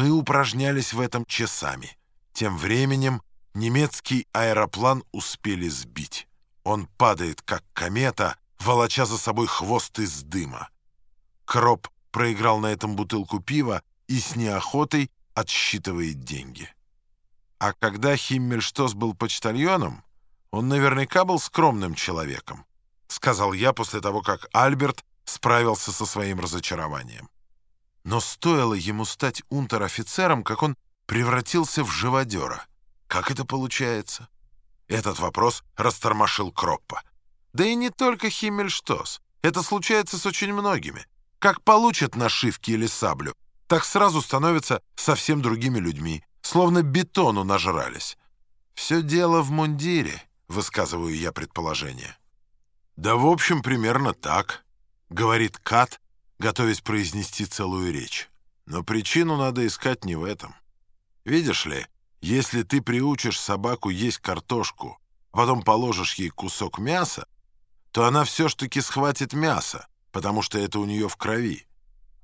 Мы упражнялись в этом часами. Тем временем немецкий аэроплан успели сбить. Он падает, как комета, волоча за собой хвост из дыма. Кроп проиграл на этом бутылку пива и с неохотой отсчитывает деньги. А когда Химмельштос был почтальоном, он наверняка был скромным человеком, сказал я после того, как Альберт справился со своим разочарованием. Но стоило ему стать унтер-офицером, как он превратился в живодера. Как это получается? Этот вопрос растормошил Кроппа. Да и не только Химмельштос. Это случается с очень многими. Как получат нашивки или саблю, так сразу становятся совсем другими людьми, словно бетону нажрались. Все дело в мундире, высказываю я предположение. Да, в общем, примерно так, говорит Кат, готовясь произнести целую речь. Но причину надо искать не в этом. Видишь ли, если ты приучишь собаку есть картошку, потом положишь ей кусок мяса, то она все ж таки схватит мясо, потому что это у нее в крови.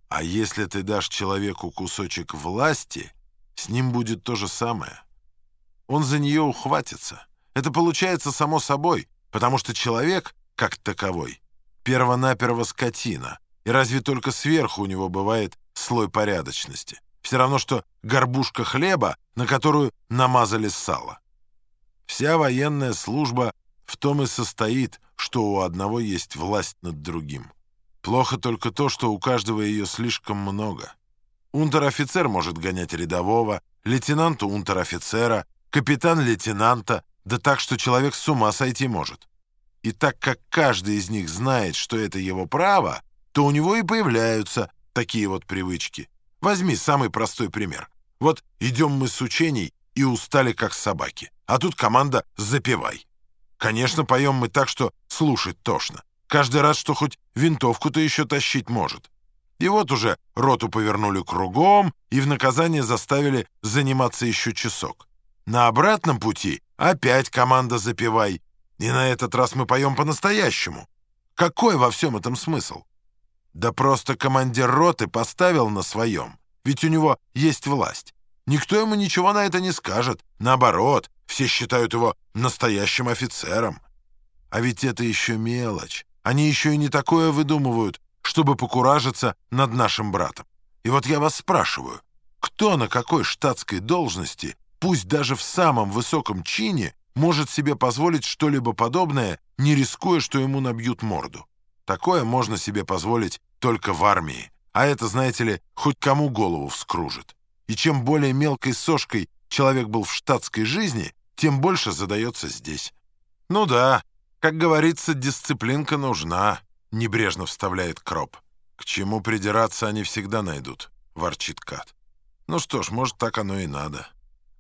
А если ты дашь человеку кусочек власти, с ним будет то же самое. Он за нее ухватится. Это получается само собой, потому что человек, как таковой, первонаперво скотина, и разве только сверху у него бывает слой порядочности. Все равно, что горбушка хлеба, на которую намазали сало. Вся военная служба в том и состоит, что у одного есть власть над другим. Плохо только то, что у каждого ее слишком много. Унтер-офицер может гонять рядового, лейтенант унтер-офицера, капитан лейтенанта, да так, что человек с ума сойти может. И так как каждый из них знает, что это его право, то у него и появляются такие вот привычки. Возьми самый простой пример. Вот идем мы с учений и устали, как собаки. А тут команда «Запевай». Конечно, поем мы так, что слушать тошно. Каждый раз, что хоть винтовку-то еще тащить может. И вот уже роту повернули кругом и в наказание заставили заниматься еще часок. На обратном пути опять команда «Запевай». И на этот раз мы поем по-настоящему. Какой во всем этом смысл? Да просто командир роты поставил на своем, ведь у него есть власть. Никто ему ничего на это не скажет. Наоборот, все считают его настоящим офицером. А ведь это еще мелочь. Они еще и не такое выдумывают, чтобы покуражиться над нашим братом. И вот я вас спрашиваю, кто на какой штатской должности, пусть даже в самом высоком чине, может себе позволить что-либо подобное, не рискуя, что ему набьют морду? Такое можно себе позволить только в армии. А это, знаете ли, хоть кому голову вскружит. И чем более мелкой сошкой человек был в штатской жизни, тем больше задается здесь. Ну да, как говорится, дисциплинка нужна, небрежно вставляет Кроп. К чему придираться они всегда найдут, ворчит Кат. Ну что ж, может, так оно и надо.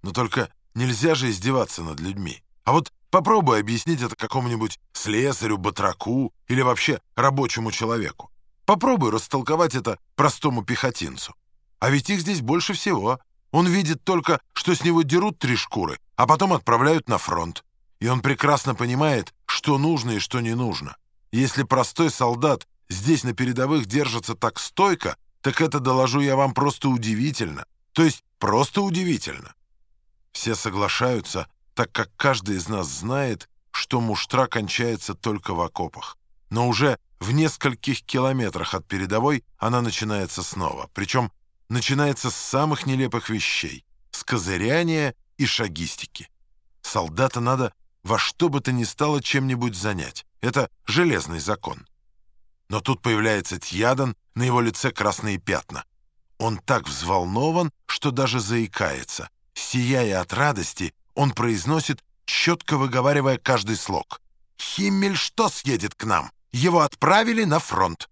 Но только нельзя же издеваться над людьми. А вот попробуй объяснить это какому-нибудь слесарю, батраку или вообще рабочему человеку. Попробуй растолковать это простому пехотинцу. А ведь их здесь больше всего. Он видит только, что с него дерут три шкуры, а потом отправляют на фронт. И он прекрасно понимает, что нужно и что не нужно. Если простой солдат здесь на передовых держится так стойко, так это, доложу я вам, просто удивительно. То есть просто удивительно. Все соглашаются, так как каждый из нас знает, что муштра кончается только в окопах. Но уже в нескольких километрах от передовой она начинается снова. Причем начинается с самых нелепых вещей — с козыряния и шагистики. Солдата надо во что бы то ни стало чем-нибудь занять. Это железный закон. Но тут появляется Тьядан, на его лице красные пятна. Он так взволнован, что даже заикается. Сияя от радости, он произносит, четко выговаривая каждый слог. «Химмель что съедет к нам?» Его отправили на фронт.